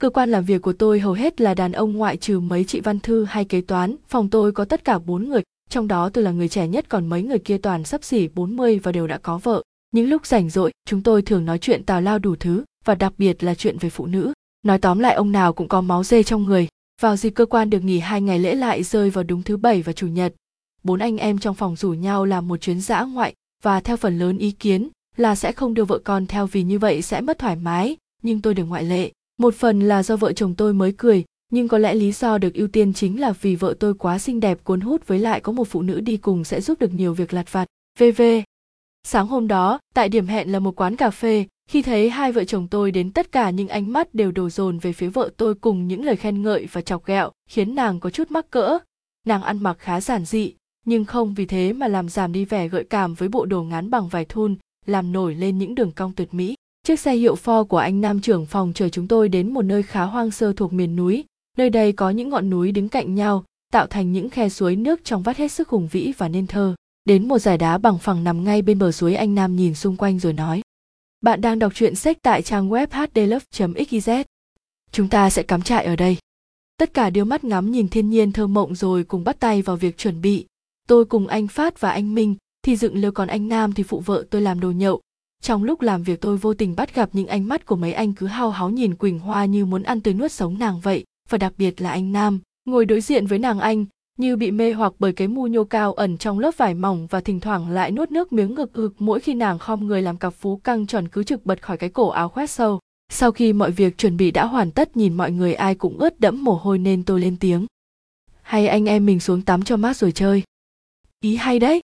Cơ quan làm việc của tôi hầu hết là đàn ông ngoại trừ mấy chị văn thư hay kế toán, phòng tôi có tất cả bốn người, trong đó tôi là người trẻ nhất còn mấy người kia toàn sắp xỉ 40 và đều đã có vợ. Những lúc rảnh rỗi, chúng tôi thường nói chuyện tào lao đủ thứ, và đặc biệt là chuyện về phụ nữ. Nói tóm lại ông nào cũng có máu dê trong người. Vào dịp cơ quan được nghỉ hai ngày lễ lại rơi vào đúng thứ bảy và chủ nhật. Bốn anh em trong phòng rủ nhau làm một chuyến dã ngoại và theo phần lớn ý kiến là sẽ không đưa vợ con theo vì như vậy sẽ mất thoải mái, nhưng tôi được ngoại lệ. Một phần là do vợ chồng tôi mới cười, nhưng có lẽ lý do được ưu tiên chính là vì vợ tôi quá xinh đẹp cuốn hút với lại có một phụ nữ đi cùng sẽ giúp được nhiều việc lặt vặt. VV. Sáng hôm đó, tại điểm hẹn là một quán cà phê, khi thấy hai vợ chồng tôi đến tất cả những ánh mắt đều đổ dồn về phía vợ tôi cùng những lời khen ngợi và chọc ghẹo, khiến nàng có chút mắc cỡ. Nàng ăn mặc khá giản dị, nhưng không vì thế mà làm giảm đi vẻ gợi cảm với bộ đồ ngắn bằng vải thun, làm nổi lên những đường cong tuyệt mỹ. Chiếc xe hiệu Ford của anh nam trưởng phòng chở chúng tôi đến một nơi khá hoang sơ thuộc miền núi. Nơi đây có những ngọn núi đứng cạnh nhau, tạo thành những khe suối nước trong vắt hết sức hùng vĩ và nên thơ. Đến một giải đá bằng phẳng nằm ngay bên bờ suối anh Nam nhìn xung quanh rồi nói. Bạn đang đọc truyện sách tại trang web hdlove.xyz. Chúng ta sẽ cắm trại ở đây. Tất cả đưa mắt ngắm nhìn thiên nhiên thơ mộng rồi cùng bắt tay vào việc chuẩn bị. Tôi cùng anh Phát và anh Minh thì dựng lều còn anh Nam thì phụ vợ tôi làm đồ nhậu. Trong lúc làm việc tôi vô tình bắt gặp những ánh mắt của mấy anh cứ hao háo nhìn Quỳnh Hoa như muốn ăn tươi nuốt sống nàng vậy, và đặc biệt là anh Nam, ngồi đối diện với nàng anh, như bị mê hoặc bởi cái mu nhô cao ẩn trong lớp vải mỏng và thỉnh thoảng lại nuốt nước miếng ngực ực mỗi khi nàng khom người làm cặp phú căng tròn cứ trực bật khỏi cái cổ áo khoét sâu. Sau khi mọi việc chuẩn bị đã hoàn tất nhìn mọi người ai cũng ướt đẫm mồ hôi nên tôi lên tiếng. Hay anh em mình xuống tắm cho mát rồi chơi. Ý hay đấy.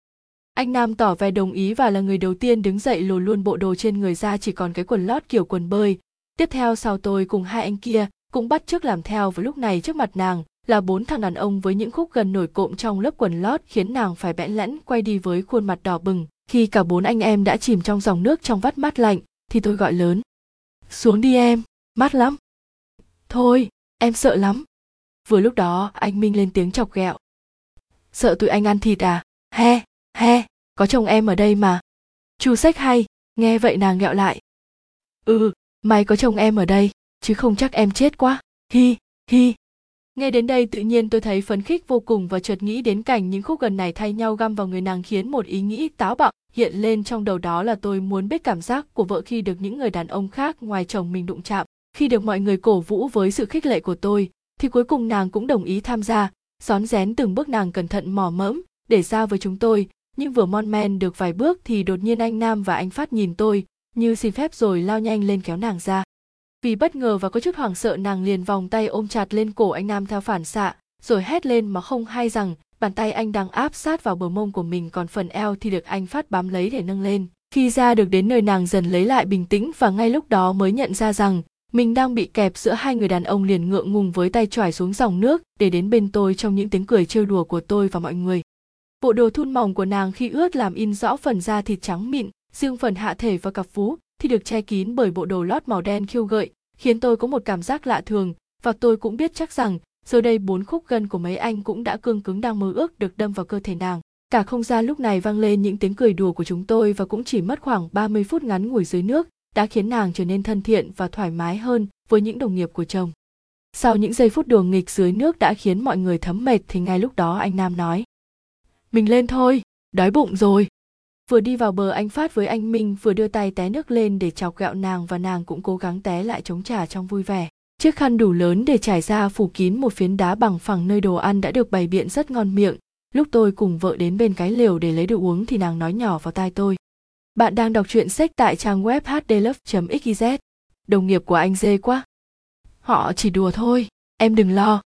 Anh Nam tỏ vẻ đồng ý và là người đầu tiên đứng dậy lồ luôn bộ đồ trên người ra chỉ còn cái quần lót kiểu quần bơi. Tiếp theo sau tôi cùng hai anh kia cũng bắt chước làm theo và lúc này trước mặt nàng là bốn thằng đàn ông với những khúc gần nổi cộm trong lớp quần lót khiến nàng phải bẽn lẽn quay đi với khuôn mặt đỏ bừng. Khi cả bốn anh em đã chìm trong dòng nước trong vắt mát lạnh thì tôi gọi lớn, xuống đi em, mát lắm. Thôi, em sợ lắm. Vừa lúc đó anh minh lên tiếng chọc ghẹo, sợ tụi anh ăn thịt à? He he có chồng em ở đây mà. Chu sách hay nghe vậy nàng ghẹo lại. Ừ may có chồng em ở đây chứ không chắc em chết quá. Hi hi. Nghe đến đây tự nhiên tôi thấy phấn khích vô cùng và chợt nghĩ đến cảnh những khúc gần này thay nhau găm vào người nàng khiến một ý nghĩ táo bạo hiện lên trong đầu đó là tôi muốn biết cảm giác của vợ khi được những người đàn ông khác ngoài chồng mình đụng chạm. Khi được mọi người cổ vũ với sự khích lệ của tôi, thì cuối cùng nàng cũng đồng ý tham gia, rón rén từng bước nàng cẩn thận mò mẫm để giao với chúng tôi, nhưng vừa mon men được vài bước thì đột nhiên anh Nam và anh Phát nhìn tôi, như xin phép rồi lao nhanh lên kéo nàng ra. Vì bất ngờ và có chút hoảng sợ nàng liền vòng tay ôm chặt lên cổ anh nam theo phản xạ rồi hét lên mà không hay rằng bàn tay anh đang áp sát vào bờ mông của mình còn phần eo thì được anh phát bám lấy để nâng lên. Khi ra được đến nơi nàng dần lấy lại bình tĩnh và ngay lúc đó mới nhận ra rằng mình đang bị kẹp giữa hai người đàn ông liền ngượng ngùng với tay trải xuống dòng nước để đến bên tôi trong những tiếng cười trêu đùa của tôi và mọi người bộ đồ thun mỏng của nàng khi ướt làm in rõ phần da thịt trắng mịn riêng phần hạ thể và cặp vú thì được che kín bởi bộ đồ lót màu đen khiêu gợi, khiến tôi có một cảm giác lạ thường, và tôi cũng biết chắc rằng giờ đây bốn khúc gân của mấy anh cũng đã cương cứng đang mơ ước được đâm vào cơ thể nàng. Cả không gian lúc này vang lên những tiếng cười đùa của chúng tôi và cũng chỉ mất khoảng 30 phút ngắn ngủi dưới nước, đã khiến nàng trở nên thân thiện và thoải mái hơn với những đồng nghiệp của chồng. Sau những giây phút đùa nghịch dưới nước đã khiến mọi người thấm mệt thì ngay lúc đó anh Nam nói. Mình lên thôi, đói bụng rồi. Vừa đi vào bờ anh phát với anh minh vừa đưa tay té nước lên để chọc gạo nàng và nàng cũng cố gắng té lại chống trả trong vui vẻ. Chiếc khăn đủ lớn để trải ra phủ kín một phiến đá bằng phẳng nơi đồ ăn đã được bày biện rất ngon miệng. Lúc tôi cùng vợ đến bên cái lều để lấy đồ uống thì nàng nói nhỏ vào tai tôi. Bạn đang đọc truyện sách tại trang web hdlove xyz đồng nghiệp của anh dê quá. Họ chỉ đùa thôi em đừng lo.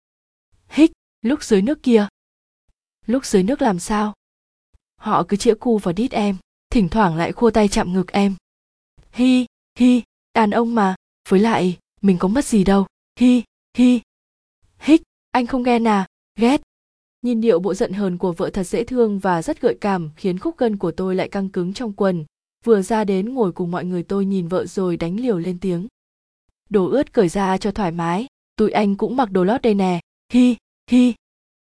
Hích lúc dưới nước kia lúc dưới nước làm sao? Họ cứ chĩa cu vào đít em, thỉnh thoảng lại khua tay chạm ngực em. Hi hi, đàn ông mà, với lại, mình có mất gì đâu. Hi hi. Hích, anh không ghen à? Ghét. Nhìn điệu bộ giận hờn của vợ thật dễ thương và rất gợi cảm, khiến khúc gân của tôi lại căng cứng trong quần. Vừa ra đến ngồi cùng mọi người tôi nhìn vợ rồi đánh liều lên tiếng. Đồ ướt cởi ra cho thoải mái, tụi anh cũng mặc đồ lót đây nè. Hi hi.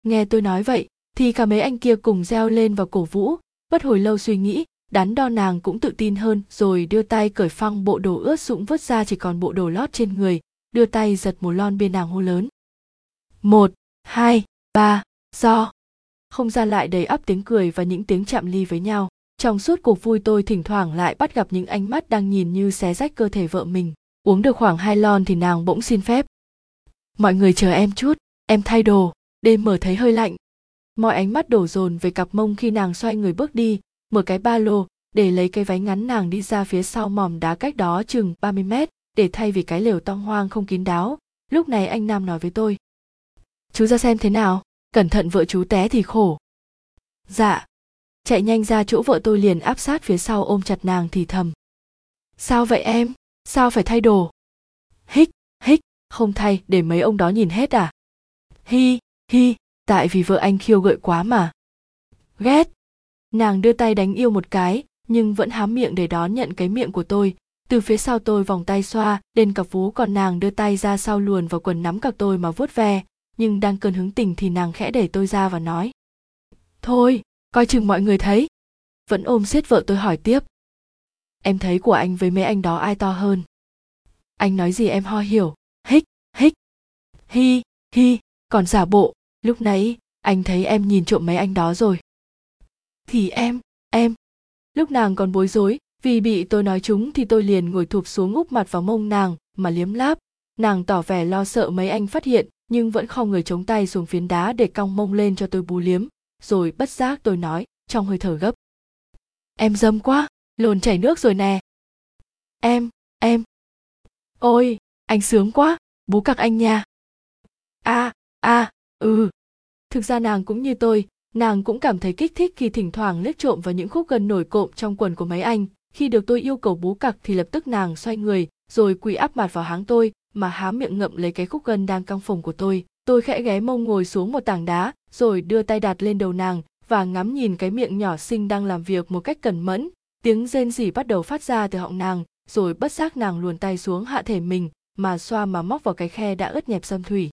Nghe tôi nói vậy thì cả mấy anh kia cùng reo lên và cổ vũ, bất hồi lâu suy nghĩ, đắn đo nàng cũng tự tin hơn, rồi đưa tay cởi phăng bộ đồ ướt sũng vứt ra chỉ còn bộ đồ lót trên người, đưa tay giật một lon bên nàng hô lớn. Một, hai, ba, do. Không gian lại đầy ắp tiếng cười và những tiếng chạm ly với nhau. Trong suốt cuộc vui tôi thỉnh thoảng lại bắt gặp những ánh mắt đang nhìn như xé rách cơ thể vợ mình. Uống được khoảng hai lon thì nàng bỗng xin phép. Mọi người chờ em chút, em thay đồ. Đêm mở thấy hơi lạnh mọi ánh mắt đổ dồn về cặp mông khi nàng xoay người bước đi mở cái ba lô, để lấy cái váy ngắn nàng đi ra phía sau mỏm đá cách đó chừng 30 mét, để thay vì cái lều tong hoang không kín đáo. Lúc này anh nam nói với tôi, chú ra xem thế nào, cẩn thận vợ chú té thì khổ. Dạ. Chạy nhanh ra chỗ vợ tôi liền áp sát phía sau ôm chặt nàng thì thầm, sao vậy em? Sao phải thay đồ? Hích hích, không thay, để mấy ông đó nhìn hết à? Hi hi tại vì vợ anh khiêu gợi quá mà. Ghét. Nàng đưa tay đánh yêu một cái, nhưng vẫn hám miệng để đón nhận cái miệng của tôi. Từ phía sau tôi vòng tay xoa lên cặp vú còn nàng đưa tay ra sau luồn vào quần nắm cặp tôi mà vuốt ve. Nhưng đang cơn hứng tình thì nàng khẽ đẩy tôi ra và nói. Thôi, coi chừng mọi người thấy. Vẫn ôm siết vợ tôi hỏi tiếp. Em thấy của anh với mấy anh đó ai to hơn? Anh nói gì em ho hiểu. Hích hích. Hi hi. Còn giả bộ lúc nãy anh thấy em nhìn trộm mấy anh đó rồi. Thì em em. Lúc nàng còn bối rối vì bị tôi nói chúng thì tôi liền ngồi thụp xuống úp mặt vào mông nàng mà liếm láp. Nàng tỏ vẻ lo sợ mấy anh phát hiện nhưng vẫn không người chống tay xuống phiến đá để cong mông lên cho tôi bú liếm. Rồi bất giác tôi nói trong hơi thở gấp. Em dâm quá lồn chảy nước rồi nè. Em em. Ôi anh sướng quá bú cặc anh nha. A à, a. à, ừ. Thực ra nàng cũng như tôi, nàng cũng cảm thấy kích thích khi thỉnh thoảng liếc trộm vào những khúc gân nổi cộm trong quần của mấy anh. Khi được tôi yêu cầu bú cặc thì lập tức nàng xoay người, rồi quỳ áp mặt vào háng tôi, mà há miệng ngậm lấy cái khúc gân đang căng phồng của tôi. Tôi khẽ ghé mông ngồi xuống một tảng đá, rồi đưa tay đặt lên đầu nàng và ngắm nhìn cái miệng nhỏ xinh đang làm việc một cách cẩn mẫn. Tiếng rên rỉ bắt đầu phát ra từ họng nàng, rồi bất giác nàng luồn tay xuống hạ thể mình, mà xoa mà móc vào cái khe đã ướt nhẹp xâm thủy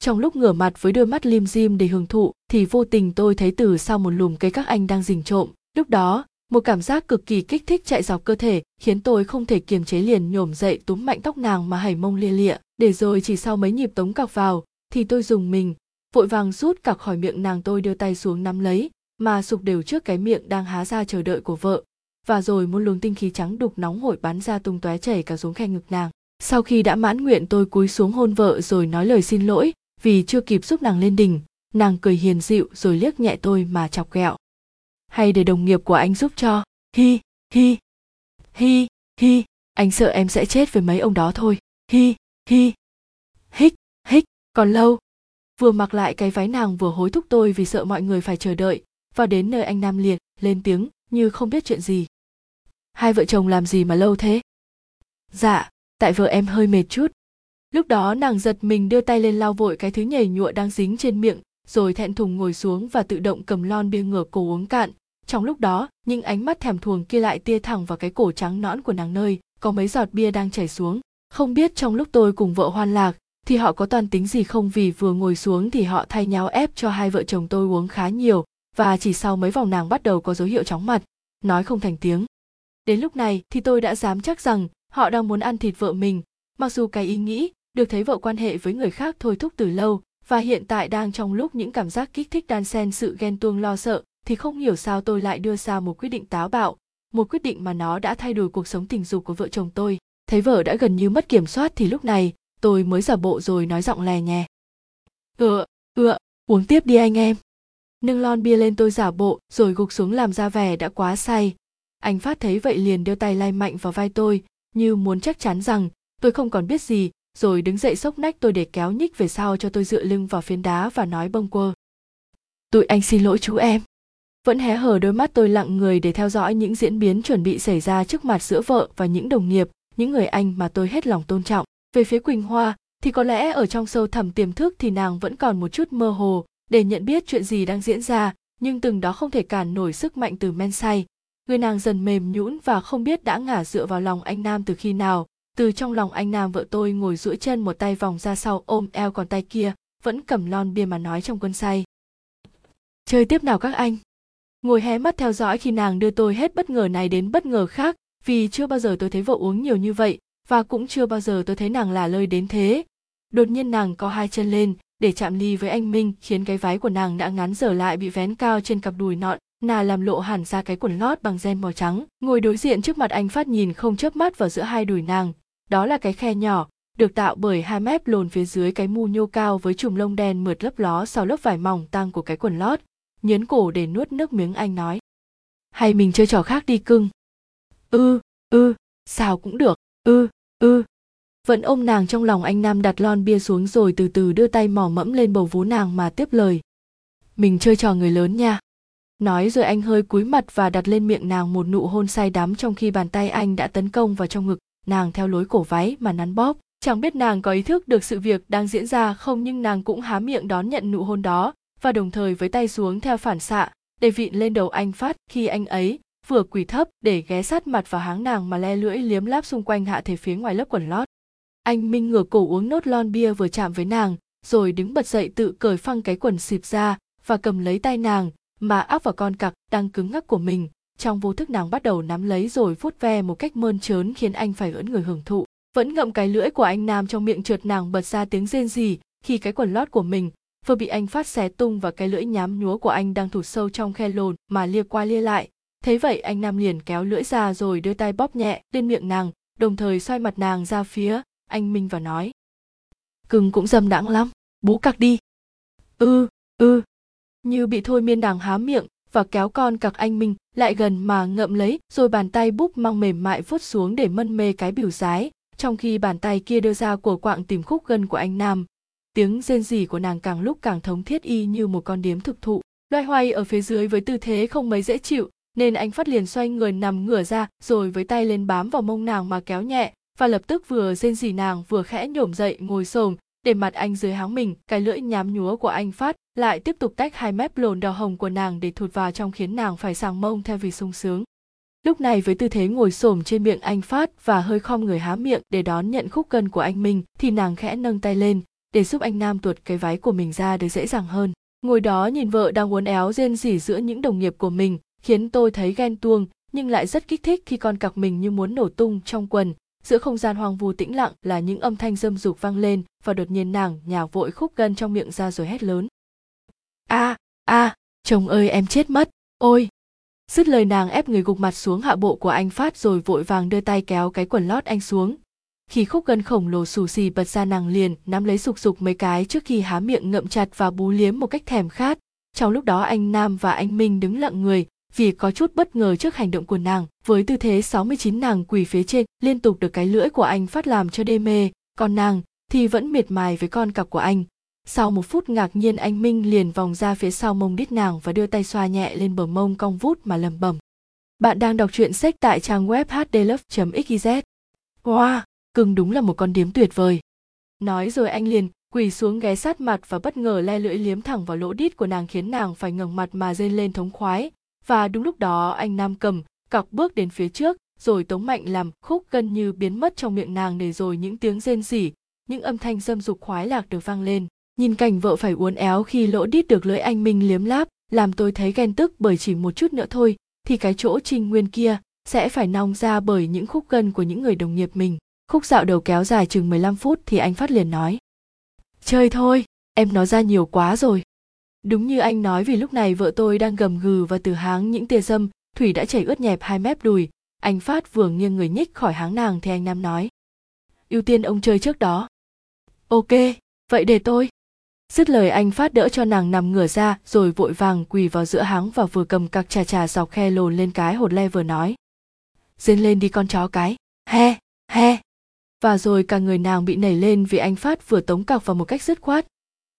trong lúc ngửa mặt với đôi mắt lim dim để hưởng thụ, thì vô tình tôi thấy từ sau một lùm cây các anh đang rình trộm. Lúc đó, một cảm giác cực kỳ kích thích chạy dọc cơ thể, khiến tôi không thể kiềm chế liền nhổm dậy túm mạnh tóc nàng mà hảy mông lia lịa. Để rồi chỉ sau mấy nhịp tống cọc vào, thì tôi dùng mình, vội vàng rút cặc khỏi miệng nàng tôi đưa tay xuống nắm lấy, mà sụp đều trước cái miệng đang há ra chờ đợi của vợ. Và rồi một luồng tinh khí trắng đục nóng hổi bắn ra tung tóe chảy cả xuống khe ngực nàng. Sau khi đã mãn nguyện tôi cúi xuống hôn vợ rồi nói lời xin lỗi vì chưa kịp giúp nàng lên đỉnh, nàng cười hiền dịu rồi liếc nhẹ tôi mà chọc ghẹo. Hay để đồng nghiệp của anh giúp cho. Hi hi. Hi hi. Anh sợ em sẽ chết với mấy ông đó thôi. Hi hi. Hích hích. Còn lâu? Vừa mặc lại cái váy nàng vừa hối thúc tôi vì sợ mọi người phải chờ đợi và đến nơi anh nam liệt lên tiếng, như không biết chuyện gì. Hai vợ chồng làm gì mà lâu thế? Dạ tại vợ em hơi mệt chút lúc đó nàng giật mình đưa tay lên lau vội cái thứ nhảy nhụa đang dính trên miệng, rồi thẹn thùng ngồi xuống và tự động cầm lon bia ngửa cổ uống cạn. Trong lúc đó, những ánh mắt thèm thuồng kia lại tia thẳng vào cái cổ trắng nõn của nàng nơi, có mấy giọt bia đang chảy xuống. Không biết trong lúc tôi cùng vợ hoan lạc, thì họ có toàn tính gì không vì vừa ngồi xuống thì họ thay nhau ép cho hai vợ chồng tôi uống khá nhiều, và chỉ sau mấy vòng nàng bắt đầu có dấu hiệu chóng mặt. Nói không thành tiếng. Đến lúc này thì tôi đã dám chắc rằng họ đang muốn ăn thịt vợ mình. Mặc dù cái ý nghĩ được thấy vợ quan hệ với người khác thôi thúc từ lâu và hiện tại đang trong lúc những cảm giác kích thích đan xen sự ghen tuông lo sợ thì không hiểu sao tôi lại đưa ra một quyết định táo bạo, một quyết định mà nó đã thay đổi cuộc sống tình dục của vợ chồng tôi. Thấy vợ đã gần như mất kiểm soát thì lúc này tôi mới giả bộ rồi nói giọng lè nhè. Ựa ựa uống tiếp đi anh em. Nâng lon bia lên tôi giả bộ rồi gục xuống làm ra vẻ đã quá say. Anh phát thấy vậy liền đưa tay lai mạnh vào vai tôi, như muốn chắc chắn rằng tôi không còn biết gì rồi đứng dậy sốc nách tôi để kéo nhích về sau cho tôi dựa lưng vào phiến đá và nói bâng quơ. Tụi anh xin lỗi chú em. Vẫn hé hở đôi mắt tôi lặng người để theo dõi những diễn biến chuẩn bị xảy ra trước mặt giữa vợ và những đồng nghiệp, những người anh mà tôi hết lòng tôn trọng. Về phía quỳnh hoa, thì có lẽ ở trong sâu thẳm tiềm thức thì nàng vẫn còn một chút mơ hồ để nhận biết chuyện gì đang diễn ra, nhưng từng đó không thể cản nổi sức mạnh từ men say. Người nàng dần mềm nhũn và không biết đã ngả dựa vào lòng anh nam từ khi nào từ trong lòng anh nam vợ tôi ngồi duỗi chân một tay vòng ra sau ôm eo còn tay kia, vẫn cầm lon bia mà nói trong cơn say. Chơi tiếp nào các anh. Ngồi hé mắt theo dõi khi nàng đưa tôi hết bất ngờ này đến bất ngờ khác, vì chưa bao giờ tôi thấy vợ uống nhiều như vậy, và cũng chưa bao giờ tôi thấy nàng là lơi đến thế. Đột nhiên nàng có hai chân lên, để chạm ly với anh minh, khiến cái váy của nàng đã ngắn dở lại bị vén cao trên cặp đùi nọn, nà làm lộ hẳn ra cái quần lót bằng ren màu trắng. Ngồi đối diện trước mặt anh phát nhìn không chớp mắt vào giữa hai đùi nàng đó là cái khe nhỏ, được tạo bởi hai mép lồn phía dưới cái mu nhô cao với chùm lông đen mượt lấp ló sau lớp vải mỏng tăng của cái quần lót nhớn cổ để nuốt nước miếng anh nói. Hay mình chơi trò khác đi cưng. Ư ư, sao cũng được, ư ư. Vẫn ôm nàng trong lòng anh nam đặt lon bia xuống rồi từ từ đưa tay mò mẫm lên bầu vú nàng mà tiếp lời. Mình chơi trò người lớn nha. Nói rồi anh hơi cúi mặt và đặt lên miệng nàng một nụ hôn say đắm trong khi bàn tay anh đã tấn công vào trong ngực nàng theo lối cổ váy mà nắn bóp. Chẳng biết nàng có ý thức được sự việc đang diễn ra không nhưng nàng cũng há miệng đón nhận nụ hôn đó và đồng thời với tay xuống theo phản xạ, để vịn lên đầu anh phát khi anh ấy vừa quỳ thấp để ghé sát mặt vào háng nàng mà le lưỡi liếm láp xung quanh hạ thể phía ngoài lớp quần lót. Anh minh ngửa cổ uống nốt lon bia vừa chạm với nàng, rồi đứng bật dậy tự cởi phăng cái quần xịp ra và cầm lấy tay nàng mà áp vào con cặc đang cứng ngắc của mình trong vô thức nàng bắt đầu nắm lấy rồi vuốt ve một cách mơn trớn khiến anh phải ưỡn người hưởng thụ. Vẫn ngậm cái lưỡi của anh nam trong miệng trượt nàng bật ra tiếng rên rỉ khi cái quần lót của mình vừa bị anh phát xé tung và cái lưỡi nhám nhúa của anh đang thụt sâu trong khe lồn mà lia qua lia lại. Thấy vậy anh nam liền kéo lưỡi ra rồi đưa tay bóp nhẹ lên miệng nàng đồng thời xoay mặt nàng ra phía anh minh và nói cưng cũng dâm đãng lắm bú cặc đi. Ư ừ, ư. Ừ. như bị thôi miên đằng há miệng và kéo con cặc anh minh lại gần mà ngậm lấy rồi bàn tay búp mang mềm mại vuốt xuống để mân mê cái biểu dái, trong khi bàn tay kia đưa ra của quạng tìm khúc gân của anh nam. Tiếng rên rỉ của nàng càng lúc càng thống thiết y như một con điếm thực thụ. Loay hoay ở phía dưới với tư thế không mấy dễ chịu nên anh phát liền xoay người nằm ngửa ra rồi với tay lên bám vào mông nàng mà kéo nhẹ và lập tức vừa rên rỉ nàng vừa khẽ nhổm dậy ngồi xổm để mặt anh dưới háng mình cái lưỡi nhám nhúa của anh phát lại tiếp tục tách hai mép lồn đỏ hồng của nàng để thụt vào trong khiến nàng phải sàng mông theo vì sung sướng. Lúc này với tư thế ngồi xổm trên miệng anh phát và hơi khom người há miệng để đón nhận khúc cân của anh mình, thì nàng khẽ nâng tay lên để giúp anh nam tuột cái váy của mình ra được dễ dàng hơn. Ngồi đó nhìn vợ đang uốn éo rên rỉ giữa những đồng nghiệp của mình khiến tôi thấy ghen tuông nhưng lại rất kích thích khi con cặc mình như muốn nổ tung trong quần giữa không gian hoang vu tĩnh lặng là những âm thanh dâm dục vang lên và đột nhiên nàng nhào vội khúc gân trong miệng ra rồi hét lớn. A a, chồng ơi, em chết mất. Ôi. Dứt lời nàng ép người gục mặt xuống hạ bộ của anh phát rồi vội vàng đưa tay kéo cái quần lót anh xuống. Khi khúc gân khổng lồ xù xì bật ra nàng liền, nắm lấy sục sục mấy cái trước khi há miệng ngậm chặt và bú liếm một cách thèm khát. Trong lúc đó anh Nam và anh Minh đứng lặng người vì có chút bất ngờ trước hành động của nàng. Với tư thế 69 nàng quỳ phía trên, liên tục được cái lưỡi của anh phát làm cho đê mê, còn nàng thì vẫn miệt mài với con cặp của anh. Sau một phút ngạc nhiên anh Minh liền vòng ra phía sau mông đít nàng và đưa tay xoa nhẹ lên bờ mông cong vút mà lầm bẩm. Bạn đang đọc truyện sách tại trang web hdlove.xyz. Wow, cưng đúng là một con điếm tuyệt vời. Nói rồi anh liền quỳ xuống ghé sát mặt và bất ngờ le lưỡi liếm thẳng vào lỗ đít của nàng khiến nàng phải ngẩng mặt mà rên lên thống khoái và đúng lúc đó, anh nam cầm cọc bước đến phía trước, rồi tống mạnh làm khúc gần như biến mất trong miệng nàng để rồi những tiếng rên rỉ, những âm thanh dâm dục khoái lạc được vang lên. Nhìn cảnh vợ phải uốn éo khi lỗ đít được lưỡi anh minh liếm láp, làm tôi thấy ghen tức bởi chỉ một chút nữa thôi, thì cái chỗ trinh nguyên kia sẽ phải nong ra bởi những khúc gân của những người đồng nghiệp mình. Khúc dạo đầu kéo dài chừng 15 phút thì anh phát liền nói, chơi thôi, em nói ra nhiều quá rồi đúng như anh nói vì lúc này vợ tôi đang gầm gừ và từ háng những tia dâm thủy đã chảy ướt nhẹp hai mép đùi. Anh phát vừa nghiêng người nhích khỏi háng nàng thì anh nam nói, ưu tiên ông chơi trước đó. Ok, vậy để tôi. Dứt lời anh phát đỡ cho nàng nằm ngửa ra rồi vội vàng quỳ vào giữa háng và vừa cầm cặc trà trà dọc khe lồn lên cái hột le vừa nói, dên lên đi con chó cái. He he. Và rồi cả người nàng bị nảy lên vì anh phát vừa tống cọc vào một cách dứt khoát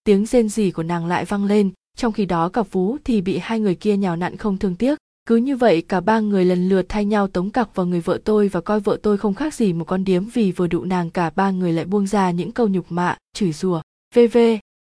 tiếng rên rỉ của nàng lại vang lên, trong khi đó cặp vú thì bị hai người kia nhào nặn không thương tiếc. Cứ như vậy, cả ba người lần lượt thay nhau tống cặc vào người vợ tôi và coi vợ tôi không khác gì một con điếm vì vừa đụ nàng cả ba người lại buông ra những câu nhục mạ, chửi rủa. Vv